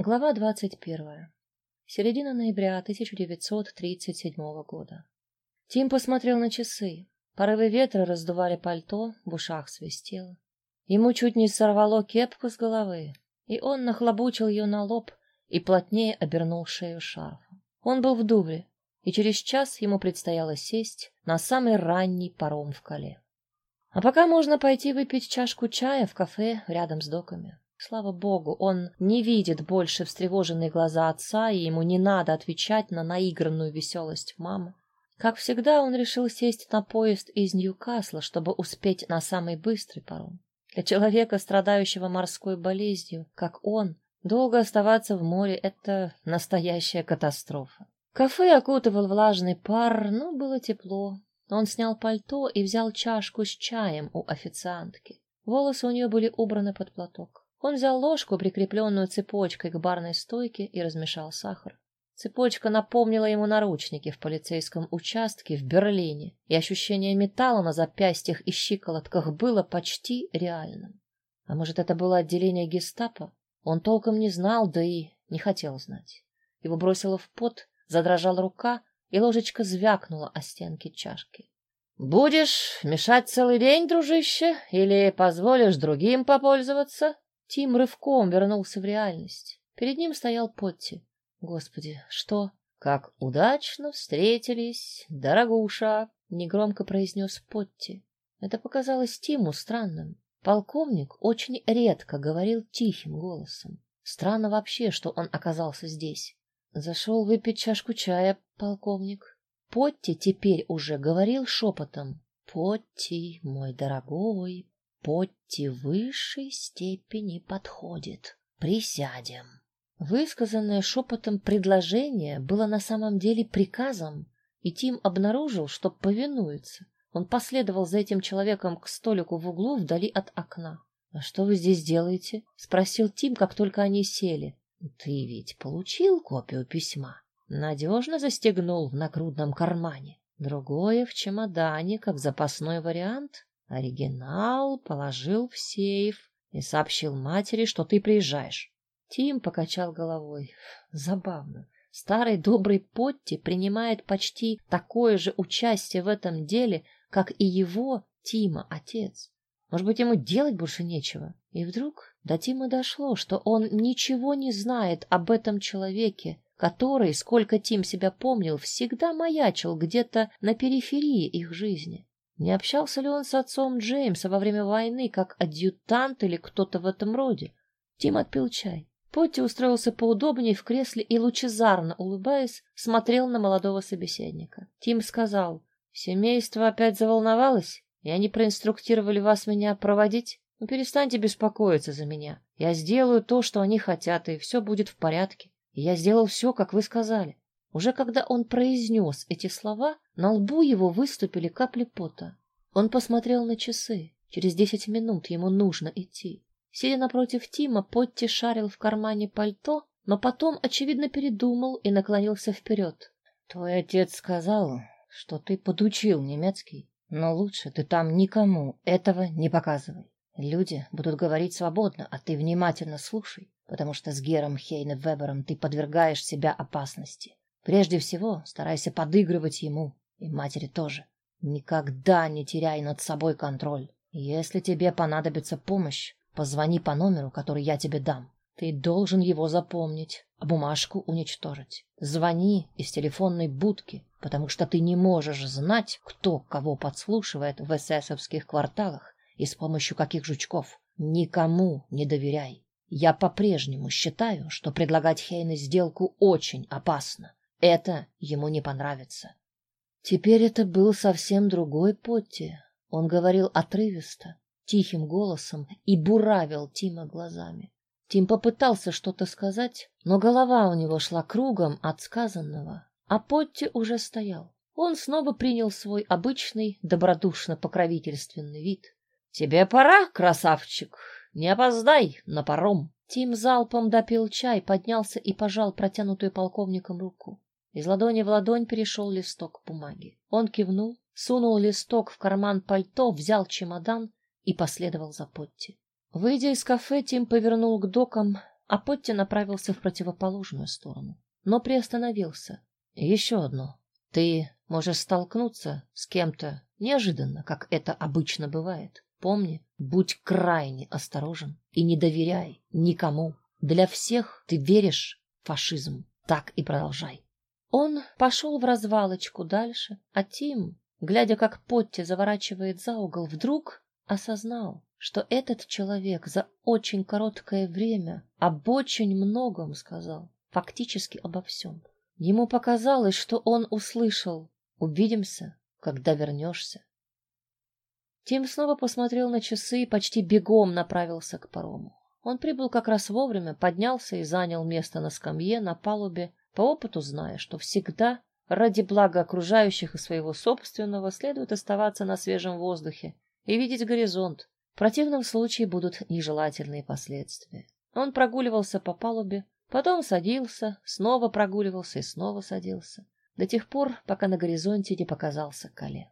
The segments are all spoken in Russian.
Глава двадцать первая. Середина ноября 1937 года. Тим посмотрел на часы. Порывы ветра раздували пальто, в ушах свистело. Ему чуть не сорвало кепку с головы, и он нахлобучил ее на лоб и плотнее обернул шею шарфом. Он был в Дувре, и через час ему предстояло сесть на самый ранний паром в Кале. А пока можно пойти выпить чашку чая в кафе рядом с доками. Слава богу, он не видит больше встревоженные глаза отца, и ему не надо отвечать на наигранную веселость мамы. Как всегда, он решил сесть на поезд из Ньюкасла, чтобы успеть на самый быстрый паром. Для человека, страдающего морской болезнью, как он, долго оставаться в море — это настоящая катастрофа. Кафе окутывал влажный пар, но было тепло. Он снял пальто и взял чашку с чаем у официантки. Волосы у нее были убраны под платок. Он взял ложку, прикрепленную цепочкой к барной стойке, и размешал сахар. Цепочка напомнила ему наручники в полицейском участке в Берлине, и ощущение металла на запястьях и щиколотках было почти реальным. А может, это было отделение гестапо? Он толком не знал, да и не хотел знать. Его бросило в пот, задрожала рука, и ложечка звякнула о стенки чашки. «Будешь мешать целый день, дружище, или позволишь другим попользоваться?» Тим рывком вернулся в реальность. Перед ним стоял Потти. Господи, что? Как удачно встретились, дорогуша, негромко произнес Потти. Это показалось Тиму странным. Полковник очень редко говорил тихим голосом. Странно вообще, что он оказался здесь. Зашел выпить чашку чая, полковник. Потти теперь уже говорил шепотом. Потти, мой дорогой, Потти в высшей степени подходит. Присядем. Высказанное шепотом предложение было на самом деле приказом, и Тим обнаружил, что повинуется. Он последовал за этим человеком к столику в углу вдали от окна. — А что вы здесь делаете? — спросил Тим, как только они сели. — Ты ведь получил копию письма? Надежно застегнул в нагрудном кармане. Другое в чемодане, как запасной вариант. Оригинал положил в сейф и сообщил матери, что ты приезжаешь. Тим покачал головой. Забавно. Старый добрый Потти принимает почти такое же участие в этом деле, как и его, Тима, отец. Может быть, ему делать больше нечего? И вдруг до Тима дошло, что он ничего не знает об этом человеке, который, сколько Тим себя помнил, всегда маячил где-то на периферии их жизни. Не общался ли он с отцом Джеймса во время войны, как адъютант или кто-то в этом роде? Тим отпил чай. Потти устроился поудобнее в кресле и, лучезарно улыбаясь, смотрел на молодого собеседника. Тим сказал, «Семейство опять заволновалось, и они проинструктировали вас меня проводить? Ну, перестаньте беспокоиться за меня. Я сделаю то, что они хотят, и все будет в порядке. И я сделал все, как вы сказали. Уже когда он произнес эти слова, на лбу его выступили капли пота. Он посмотрел на часы. Через десять минут ему нужно идти. Сидя напротив Тима, Потти шарил в кармане пальто, но потом, очевидно, передумал и наклонился вперед. — Твой отец сказал, что ты подучил немецкий, но лучше ты там никому этого не показывай. Люди будут говорить свободно, а ты внимательно слушай, потому что с Гером Хейне Вебером ты подвергаешь себя опасности. Прежде всего, старайся подыгрывать ему, и матери тоже. Никогда не теряй над собой контроль. Если тебе понадобится помощь, позвони по номеру, который я тебе дам. Ты должен его запомнить, а бумажку уничтожить. Звони из телефонной будки, потому что ты не можешь знать, кто кого подслушивает в эсэсовских кварталах и с помощью каких жучков. Никому не доверяй. Я по-прежнему считаю, что предлагать Хейне сделку очень опасно. Это ему не понравится. Теперь это был совсем другой Потти. Он говорил отрывисто, тихим голосом и буравил Тима глазами. Тим попытался что-то сказать, но голова у него шла кругом от сказанного, а Потти уже стоял. Он снова принял свой обычный, добродушно-покровительственный вид. — Тебе пора, красавчик, не опоздай на паром. Тим залпом допил чай, поднялся и пожал протянутую полковником руку. Из ладони в ладонь перешел листок бумаги. Он кивнул, сунул листок в карман пальто, взял чемодан и последовал за Потти. Выйдя из кафе, Тим повернул к докам, а Потти направился в противоположную сторону, но приостановился. Еще одно. Ты можешь столкнуться с кем-то неожиданно, как это обычно бывает. Помни, будь крайне осторожен и не доверяй никому. Для всех ты веришь в фашизм. Так и продолжай. Он пошел в развалочку дальше, а Тим, глядя, как Потти заворачивает за угол, вдруг осознал, что этот человек за очень короткое время об очень многом сказал, фактически обо всем. Ему показалось, что он услышал «Увидимся, когда вернешься». Тим снова посмотрел на часы и почти бегом направился к парому. Он прибыл как раз вовремя, поднялся и занял место на скамье на палубе, по опыту зная, что всегда ради блага окружающих и своего собственного следует оставаться на свежем воздухе и видеть горизонт. В противном случае будут нежелательные последствия. Он прогуливался по палубе, потом садился, снова прогуливался и снова садился, до тех пор, пока на горизонте не показался Кале.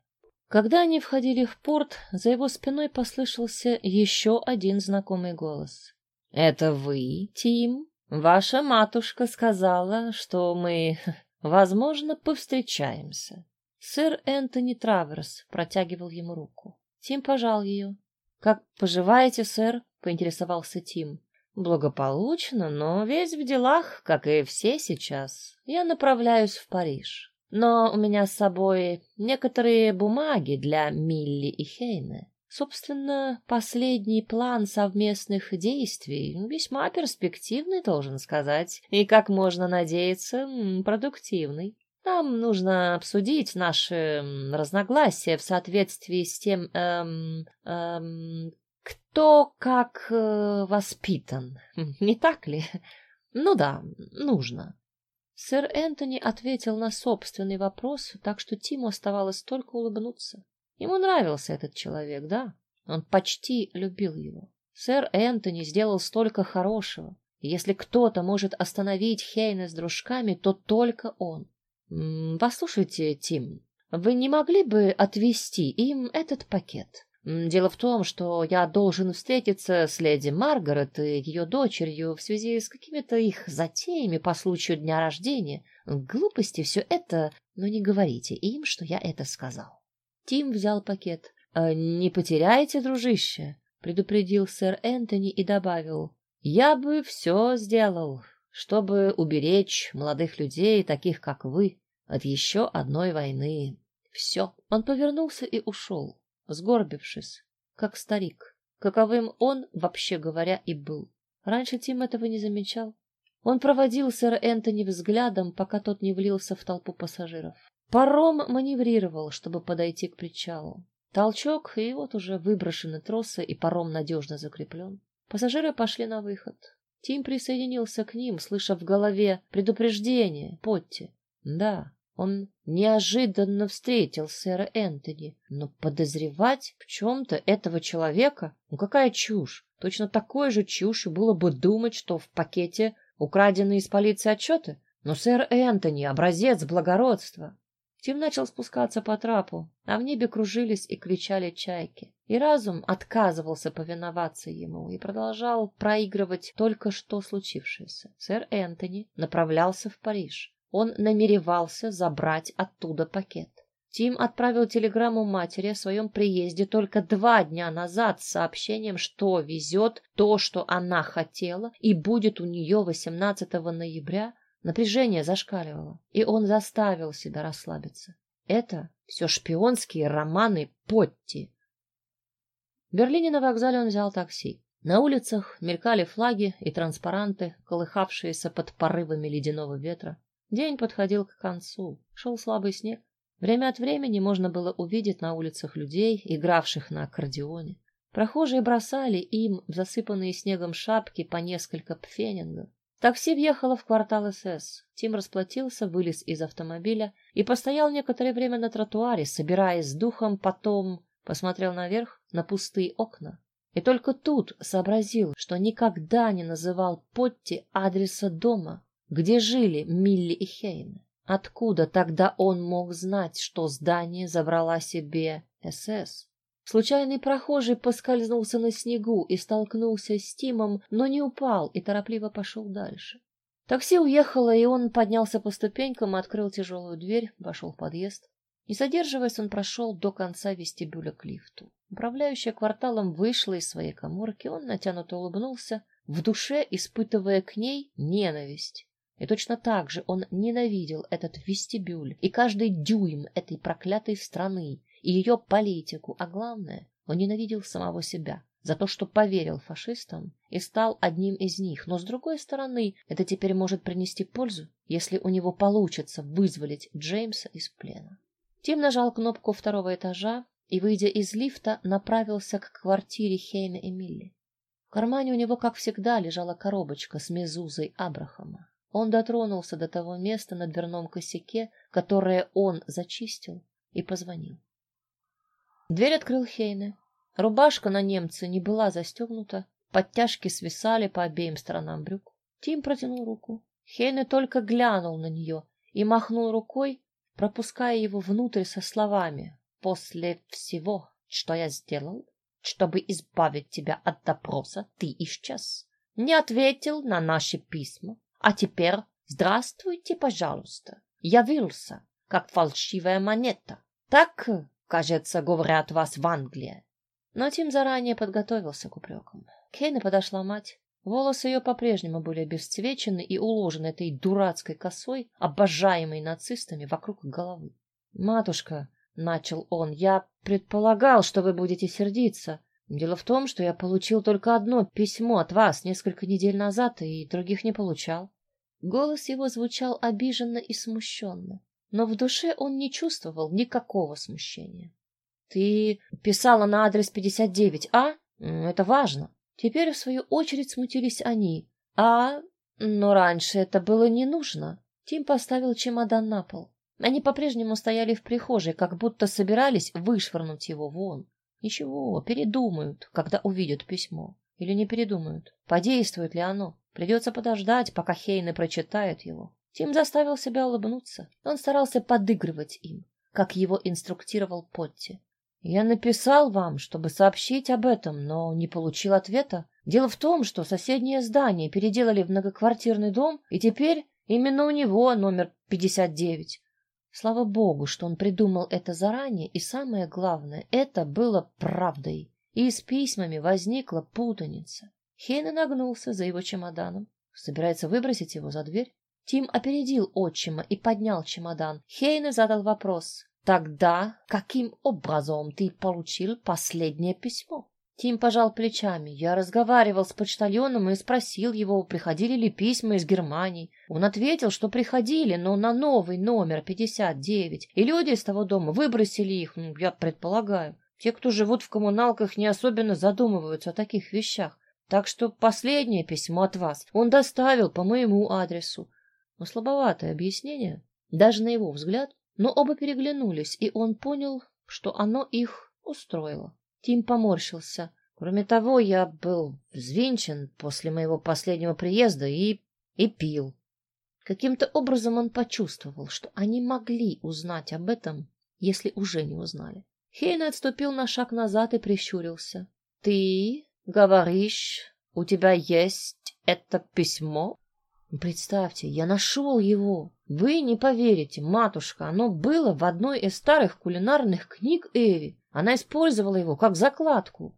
Когда они входили в порт, за его спиной послышался еще один знакомый голос. — Это вы, Тим? Ваша матушка сказала, что мы, возможно, повстречаемся. Сэр Энтони Траверс протягивал ему руку. Тим пожал ее. — Как поживаете, сэр? — поинтересовался Тим. — Благополучно, но весь в делах, как и все сейчас. Я направляюсь в Париж. Но у меня с собой некоторые бумаги для Милли и Хейна. Собственно, последний план совместных действий весьма перспективный, должен сказать, и, как можно надеяться, продуктивный. Нам нужно обсудить наши разногласия в соответствии с тем, эм, эм, кто как э, воспитан. Не так ли? Ну да, нужно. Сэр Энтони ответил на собственный вопрос, так что Тиму оставалось только улыбнуться. Ему нравился этот человек, да. Он почти любил его. Сэр Энтони сделал столько хорошего. Если кто-то может остановить Хейна с дружками, то только он. Послушайте, Тим, вы не могли бы отвезти им этот пакет? Дело в том, что я должен встретиться с леди Маргарет и ее дочерью в связи с какими-то их затеями по случаю дня рождения. Глупости все это, но не говорите им, что я это сказал. Тим взял пакет. «Э, «Не потеряйте, дружище», — предупредил сэр Энтони и добавил. «Я бы все сделал, чтобы уберечь молодых людей, таких как вы, от еще одной войны. Все». Он повернулся и ушел, сгорбившись, как старик, каковым он, вообще говоря, и был. Раньше Тим этого не замечал. Он проводил сэра Энтони взглядом, пока тот не влился в толпу пассажиров. Паром маневрировал, чтобы подойти к причалу. Толчок, и вот уже выброшены тросы, и паром надежно закреплен. Пассажиры пошли на выход. Тим присоединился к ним, слыша в голове предупреждение Потти. Да, он неожиданно встретил сэра Энтони, но подозревать в чем-то этого человека, ну какая чушь. Точно такой же чушью было бы думать, что в пакете украдены из полиции отчеты. Но сэр Энтони — образец благородства. Тим начал спускаться по трапу, а в небе кружились и кричали чайки. И разум отказывался повиноваться ему и продолжал проигрывать только что случившееся. Сэр Энтони направлялся в Париж. Он намеревался забрать оттуда пакет. Тим отправил телеграмму матери о своем приезде только два дня назад с сообщением, что везет то, что она хотела, и будет у нее 18 ноября Напряжение зашкаливало, и он заставил себя расслабиться. Это все шпионские романы Потти. В Берлине на вокзале он взял такси. На улицах мелькали флаги и транспаранты, колыхавшиеся под порывами ледяного ветра. День подходил к концу, шел слабый снег. Время от времени можно было увидеть на улицах людей, игравших на аккордеоне. Прохожие бросали им в засыпанные снегом шапки по несколько пфенингов. Такси въехало в квартал СС. Тим расплатился, вылез из автомобиля и постоял некоторое время на тротуаре, собираясь с духом, потом посмотрел наверх на пустые окна. И только тут сообразил, что никогда не называл Потти адреса дома, где жили Милли и Хейн. Откуда тогда он мог знать, что здание забрала себе СС? Случайный прохожий поскользнулся на снегу и столкнулся с Тимом, но не упал и торопливо пошел дальше. Такси уехало, и он поднялся по ступенькам, открыл тяжелую дверь, вошел в подъезд. Не задерживаясь, он прошел до конца вестибюля к лифту. Управляющая кварталом вышла из своей коморки, он натянуто улыбнулся, в душе испытывая к ней ненависть. И точно так же он ненавидел этот вестибюль и каждый дюйм этой проклятой страны и ее политику, а главное, он ненавидел самого себя за то, что поверил фашистам и стал одним из них. Но с другой стороны, это теперь может принести пользу, если у него получится вызволить Джеймса из плена. Тим нажал кнопку второго этажа и, выйдя из лифта, направился к квартире Хейна и Милли. В кармане у него, как всегда, лежала коробочка с мезузой Абрахама. Он дотронулся до того места на дверном косяке, которое он зачистил, и позвонил. Дверь открыл Хейне. Рубашка на немце не была застегнута, подтяжки свисали по обеим сторонам брюк. Тим протянул руку. Хейне только глянул на нее и махнул рукой, пропуская его внутрь со словами «После всего, что я сделал, чтобы избавить тебя от допроса, ты исчез. Не ответил на наши письма, а теперь здравствуйте, пожалуйста. Явился, как фальшивая монета. Так, кажется, говорят вас в Англии». Но Тим заранее подготовился к упрекам. Кейна подошла мать. Волосы ее по-прежнему были обесцвечены и уложены этой дурацкой косой, обожаемой нацистами, вокруг головы. «Матушка», — начал он, — «я предполагал, что вы будете сердиться. Дело в том, что я получил только одно письмо от вас несколько недель назад и других не получал». Голос его звучал обиженно и смущенно, но в душе он не чувствовал никакого смущения. «Ты писала на адрес 59, а? Это важно». Теперь, в свою очередь, смутились они. А, но раньше это было не нужно. Тим поставил чемодан на пол. Они по-прежнему стояли в прихожей, как будто собирались вышвырнуть его вон. Ничего, передумают, когда увидят письмо. Или не передумают. Подействует ли оно? Придется подождать, пока Хейны прочитает его. Тим заставил себя улыбнуться. Он старался подыгрывать им, как его инструктировал Потти. Я написал вам, чтобы сообщить об этом, но не получил ответа. Дело в том, что соседнее здание переделали в многоквартирный дом, и теперь именно у него номер 59. Слава богу, что он придумал это заранее, и самое главное, это было правдой. И с письмами возникла путаница. Хейна нагнулся за его чемоданом, собирается выбросить его за дверь. Тим опередил отчима и поднял чемодан. Хейна задал вопрос. Тогда каким образом ты получил последнее письмо? Тим пожал плечами. Я разговаривал с почтальоном и спросил его, приходили ли письма из Германии. Он ответил, что приходили, но на новый номер 59. И люди из того дома выбросили их, ну, я предполагаю. Те, кто живут в коммуналках, не особенно задумываются о таких вещах. Так что последнее письмо от вас он доставил по моему адресу. Но слабоватое объяснение, даже на его взгляд, но оба переглянулись, и он понял, что оно их устроило. Тим поморщился. Кроме того, я был взвинчен после моего последнего приезда и... и пил. Каким-то образом он почувствовал, что они могли узнать об этом, если уже не узнали. Хейн отступил на шаг назад и прищурился. — Ты говоришь, у тебя есть это письмо? Представьте, я нашел его. Вы не поверите, матушка, оно было в одной из старых кулинарных книг Эви. Она использовала его как закладку.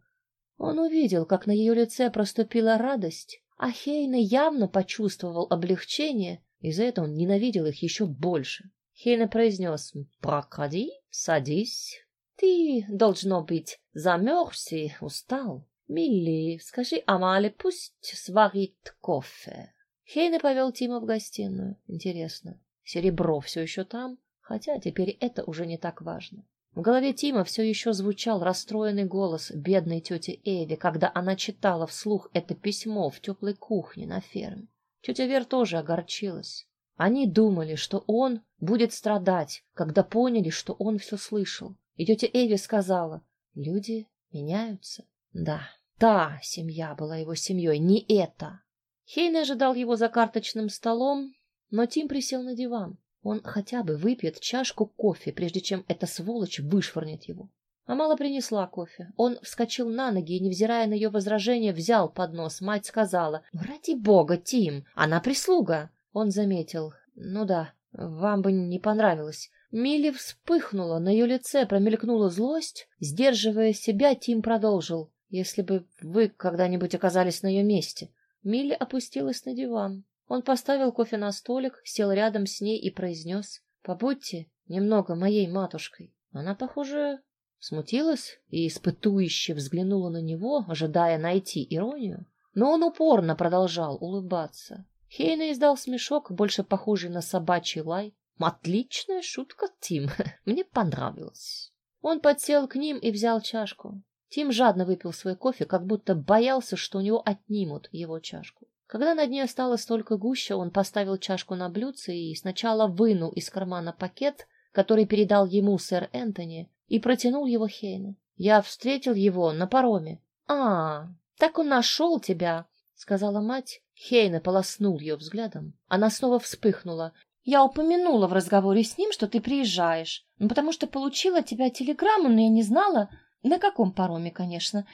Он увидел, как на ее лице проступила радость, а Хейна явно почувствовал облегчение, и за это он ненавидел их еще больше. Хейна произнес «Проходи, садись. Ты, должно быть, замерз и устал. Милли, скажи Амале, пусть сварит кофе». Хейне повел Тима в гостиную. Интересно, серебро все еще там? Хотя теперь это уже не так важно. В голове Тима все еще звучал расстроенный голос бедной тети Эви, когда она читала вслух это письмо в теплой кухне на ферме. Тетя Вер тоже огорчилась. Они думали, что он будет страдать, когда поняли, что он все слышал. И тетя Эви сказала, люди меняются. Да, та семья была его семьей, не эта. Хейн ожидал его за карточным столом, но Тим присел на диван. Он хотя бы выпьет чашку кофе, прежде чем эта сволочь вышвырнет его. Амала принесла кофе. Он вскочил на ноги и, невзирая на ее возражение, взял поднос. Мать сказала, «Ну, ради бога, Тим, она прислуга. Он заметил, ну да, вам бы не понравилось. Милли вспыхнула, на ее лице промелькнула злость. Сдерживая себя, Тим продолжил, если бы вы когда-нибудь оказались на ее месте. Милли опустилась на диван. Он поставил кофе на столик, сел рядом с ней и произнес, «Побудьте немного моей матушкой». Она, похоже, Смутилась и испытующе взглянула на него, ожидая найти иронию, но он упорно продолжал улыбаться. Хейна издал смешок, больше похожий на собачий лай. «Отличная шутка, Тим. Мне понравилось». Он подсел к ним и взял чашку. Тим жадно выпил свой кофе, как будто боялся, что у него отнимут его чашку. Когда на дне осталось только гуща, он поставил чашку на блюдце и сначала вынул из кармана пакет, который передал ему сэр Энтони, и протянул его Хейну. Я встретил его на пароме. — А, так он нашел тебя, — сказала мать. Хейна полоснул ее взглядом. Она снова вспыхнула. — Я упомянула в разговоре с ним, что ты приезжаешь, ну, потому что получила от тебя телеграмму, но я не знала, на каком пароме, конечно.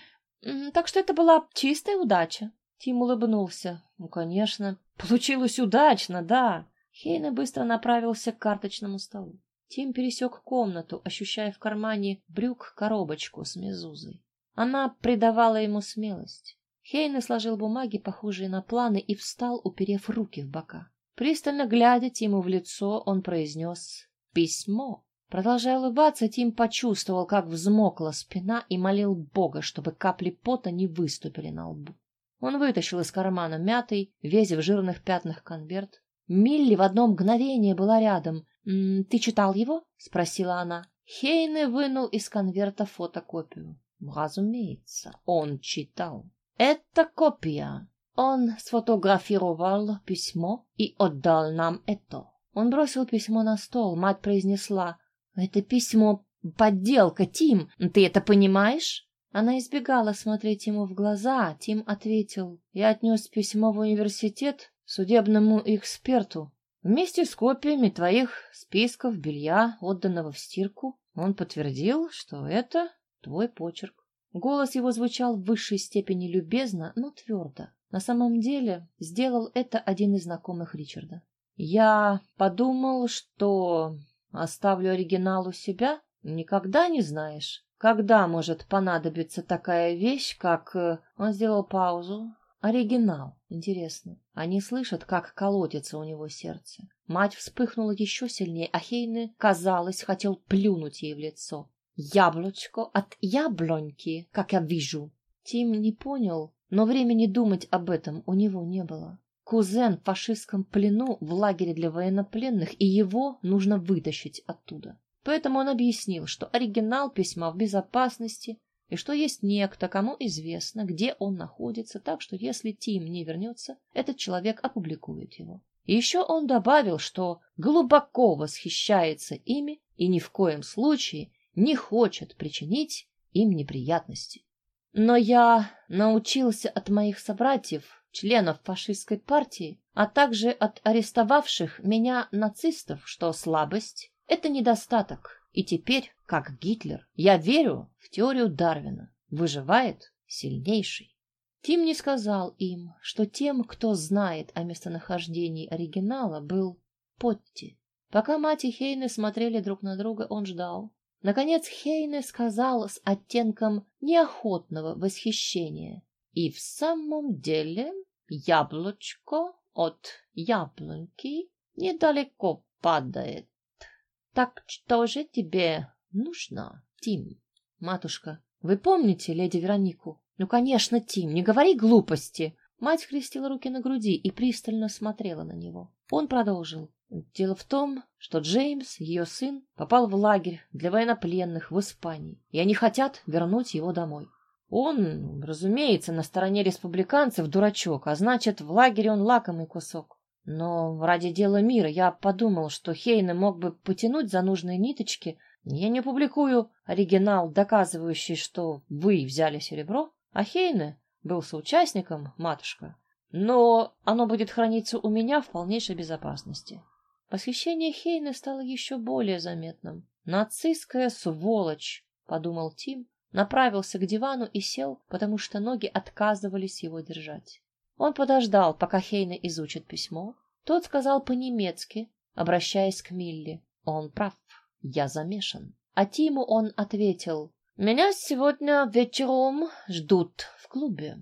Так что это была чистая удача. Тим улыбнулся. — Ну, конечно. Получилось удачно, да. Хейна быстро направился к карточному столу. Тим пересек комнату, ощущая в кармане брюк коробочку с мезузой. Она придавала ему смелость. Хейне сложил бумаги, похожие на планы, и встал, уперев руки в бока. Пристально глядя Тиму в лицо, он произнес «Письмо». Продолжая улыбаться, Тим почувствовал, как взмокла спина и молил Бога, чтобы капли пота не выступили на лбу. Он вытащил из кармана мятый, весь в жирных пятнах конверт. Милли в одно мгновение была рядом, «Ты читал его?» — спросила она. Хейне вынул из конверта фотокопию. Разумеется, он читал. Это копия. Он сфотографировал письмо и отдал нам это. Он бросил письмо на стол. Мать произнесла. Это письмо — подделка, Тим. Ты это понимаешь? Она избегала смотреть ему в глаза. Тим ответил. Я отнес письмо в университет судебному эксперту. Вместе с копиями твоих списков белья, отданного в стирку, он подтвердил, что это твой почерк. Голос его звучал в высшей степени любезно, но твердо. На самом деле сделал это один из знакомых Ричарда. Я подумал, что оставлю оригинал у себя. Никогда не знаешь, когда может понадобиться такая вещь, как... Э, он сделал паузу, Оригинал. Интересно. Они слышат, как колотится у него сердце. Мать вспыхнула еще сильнее, а Хейне, казалось, хотел плюнуть ей в лицо. Яблочко от яблоньки, как я вижу. Тим не понял, но времени думать об этом у него не было. Кузен в фашистском плену в лагере для военнопленных, и его нужно вытащить оттуда. Поэтому он объяснил, что оригинал письма в безопасности, и что есть некто, кому известно, где он находится, так что если Тим не вернется, этот человек опубликует его. И еще он добавил, что глубоко восхищается ими и ни в коем случае не хочет причинить им неприятности. Но я научился от моих собратьев, членов фашистской партии, а также от арестовавших меня нацистов, что слабость — это недостаток, и теперь, как Гитлер, я верю в теорию Дарвина. Выживает сильнейший. Тим не сказал им, что тем, кто знает о местонахождении оригинала, был Потти. Пока мать и Хейне смотрели друг на друга, он ждал. Наконец Хейне сказал с оттенком неохотного восхищения. И в самом деле яблочко от яблоньки недалеко падает. Так что же тебе нужно, Тим? Матушка, вы помните леди Веронику? Ну, конечно, Тим, не говори глупости. Мать скрестила руки на груди и пристально смотрела на него. Он продолжил. Дело в том, что Джеймс, ее сын, попал в лагерь для военнопленных в Испании, и они хотят вернуть его домой. Он, разумеется, на стороне республиканцев дурачок, а значит, в лагере он лакомый кусок. Но ради дела мира я подумал, что Хейна мог бы потянуть за нужные ниточки. Я не публикую оригинал, доказывающий, что вы взяли серебро, а Хейне был соучастником, матушка. Но оно будет храниться у меня в полнейшей безопасности. Восхищение Хейны стало еще более заметным. Нацистская сволочь подумал Тим, направился к дивану и сел, потому что ноги отказывались его держать. Он подождал, пока Хейна изучит письмо. Тот сказал по-немецки, обращаясь к Милли. Он прав, я замешан. А Тиму он ответил, «Меня сегодня вечером ждут в клубе.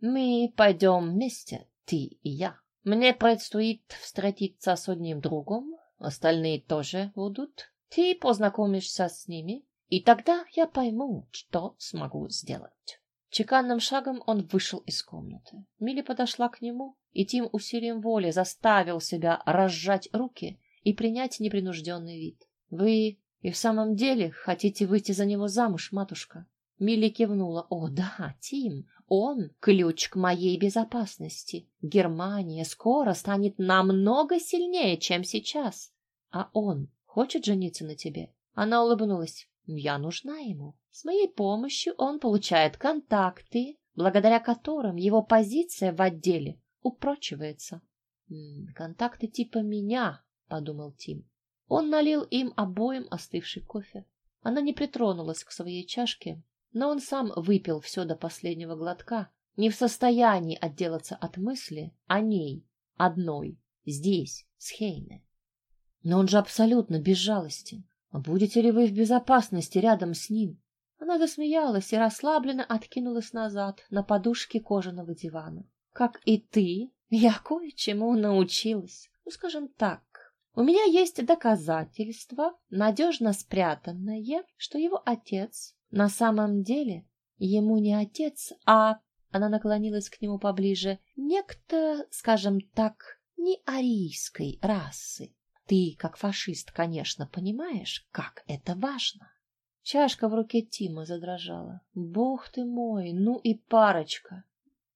Мы пойдем вместе, ты и я. Мне предстоит встретиться с одним другом, остальные тоже будут. Ты познакомишься с ними, и тогда я пойму, что смогу сделать». Чеканным шагом он вышел из комнаты. Милли подошла к нему, и Тим усилием воли заставил себя разжать руки и принять непринужденный вид. «Вы и в самом деле хотите выйти за него замуж, матушка?» Милли кивнула. «О, да, Тим, он — ключ к моей безопасности. Германия скоро станет намного сильнее, чем сейчас. А он хочет жениться на тебе?» Она улыбнулась. «Я нужна ему. С моей помощью он получает контакты, благодаря которым его позиция в отделе упрочивается. «Контакты типа меня», — подумал Тим. Он налил им обоим остывший кофе. Она не притронулась к своей чашке, но он сам выпил все до последнего глотка, не в состоянии отделаться от мысли о ней, одной, здесь, с Хейне. Но он же абсолютно безжалостен. Будете ли вы в безопасности рядом с ним? Она засмеялась и расслабленно откинулась назад на подушке кожаного дивана. Как и ты, я кое-чему научилась. Ну, скажем так, у меня есть доказательства, надежно спрятанное, что его отец на самом деле ему не отец, а... Она наклонилась к нему поближе. Некто, скажем так, не арийской расы. Ты, как фашист, конечно, понимаешь, как это важно. Чашка в руке Тима задрожала. Бог ты мой, ну и парочка.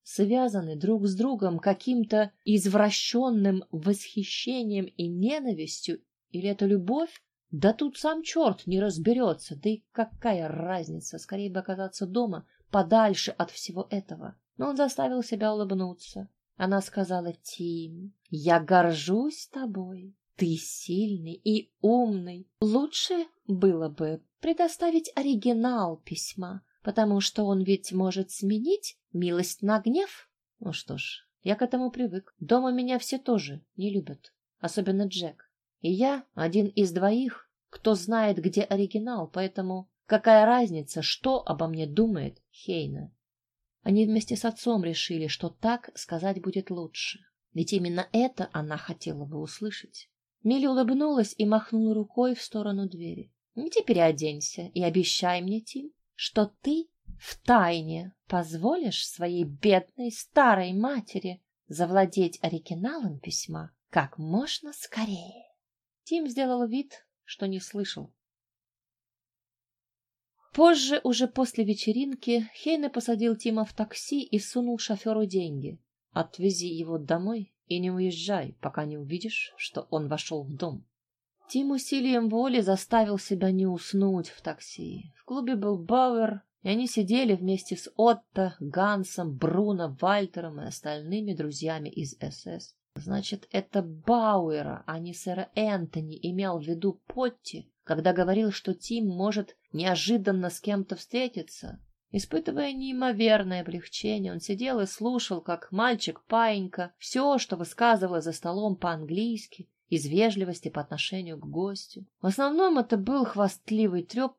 Связаны друг с другом каким-то извращенным восхищением и ненавистью, или это любовь? Да тут сам черт не разберется, да и какая разница, скорее бы оказаться дома, подальше от всего этого. Но он заставил себя улыбнуться. Она сказала, Тим, я горжусь тобой. Ты сильный и умный. Лучше было бы предоставить оригинал письма, потому что он ведь может сменить милость на гнев. Ну что ж, я к этому привык. Дома меня все тоже не любят, особенно Джек. И я один из двоих, кто знает, где оригинал, поэтому какая разница, что обо мне думает Хейна. Они вместе с отцом решили, что так сказать будет лучше. Ведь именно это она хотела бы услышать. Милли улыбнулась и махнула рукой в сторону двери. Теперь оденься и обещай мне, Тим, что ты в тайне позволишь своей бедной старой матери завладеть оригиналом письма как можно скорее. Тим сделал вид, что не слышал. Позже, уже после вечеринки, Хейне посадил Тима в такси и сунул шоферу деньги. «Отвези его домой и не уезжай, пока не увидишь, что он вошел в дом». Тим усилием воли заставил себя не уснуть в такси. В клубе был Бауэр, и они сидели вместе с Отто, Гансом, Бруно, Вальтером и остальными друзьями из СС. Значит, это Бауэра, а не сэра Энтони, имел в виду Потти, когда говорил, что Тим может неожиданно с кем-то встретиться. Испытывая неимоверное облегчение, он сидел и слушал, как мальчик-паинька все, что высказывала за столом по-английски, из вежливости по отношению к гостю. В основном это был хвастливый треп,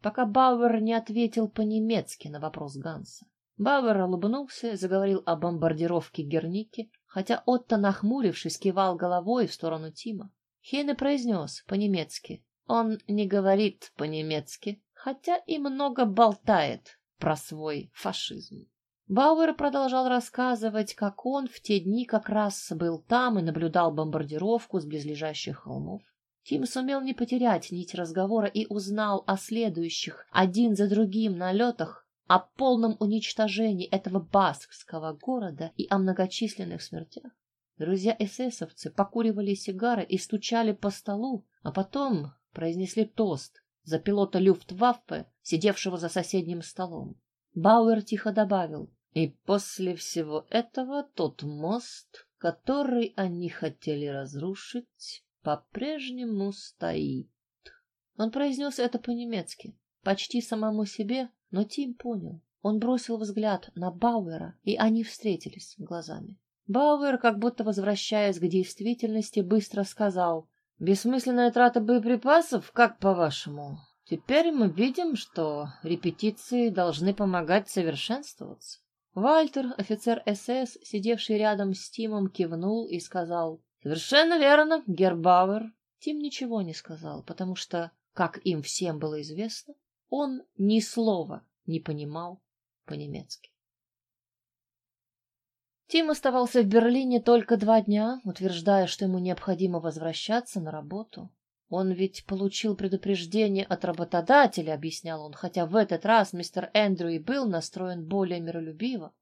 пока Бауэр не ответил по-немецки на вопрос Ганса. Бауэр улыбнулся и заговорил о бомбардировке Герники, хотя Отто, нахмурившись, кивал головой в сторону Тима. Хейне произнес по-немецки. Он не говорит по-немецки, хотя и много болтает про свой фашизм. Бауэр продолжал рассказывать, как он в те дни как раз был там и наблюдал бомбардировку с близлежащих холмов. Тим сумел не потерять нить разговора и узнал о следующих один за другим налетах, о полном уничтожении этого баскского города и о многочисленных смертях. Друзья эсэсовцы покуривали сигары и стучали по столу, а потом произнесли тост за пилота Люфтваффе, сидевшего за соседним столом. Бауэр тихо добавил, и после всего этого тот мост, который они хотели разрушить, по-прежнему стоит. Он произнес это по-немецки. почти самому себе, но Тим понял. Он бросил взгляд на Бауэра, и они встретились глазами. Бауэр, как будто возвращаясь к действительности, быстро сказал, «Бессмысленная трата боеприпасов, как по-вашему? Теперь мы видим, что репетиции должны помогать совершенствоваться». Вальтер, офицер СС, сидевший рядом с Тимом, кивнул и сказал, «Совершенно верно, Гербауэр». Тим ничего не сказал, потому что, как им всем было известно, он ни слова не понимал по-немецки. Тим оставался в Берлине только два дня, утверждая, что ему необходимо возвращаться на работу. Он ведь получил предупреждение от работодателя, объяснял он, хотя в этот раз мистер Эндрю и был настроен более миролюбиво.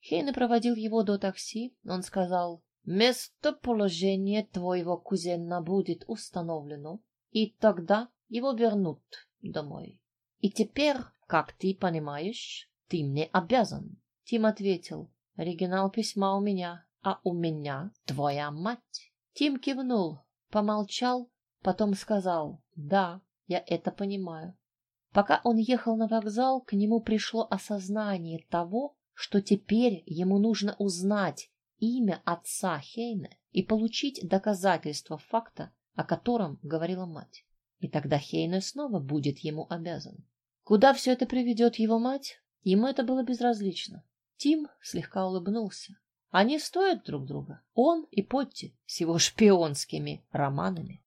Хейне проводил его до такси. Он сказал, «Местоположение твоего кузена будет установлено, и тогда его вернут домой. И теперь, как ты понимаешь, ты мне обязан». Тим ответил, Оригинал письма у меня, а у меня твоя мать. Тим кивнул, помолчал, потом сказал, да, я это понимаю. Пока он ехал на вокзал, к нему пришло осознание того, что теперь ему нужно узнать имя отца Хейна и получить доказательство факта, о котором говорила мать. И тогда Хейне снова будет ему обязан. Куда все это приведет его мать? Ему это было безразлично. Тим слегка улыбнулся. Они стоят друг друга. Он и Потти с его шпионскими романами.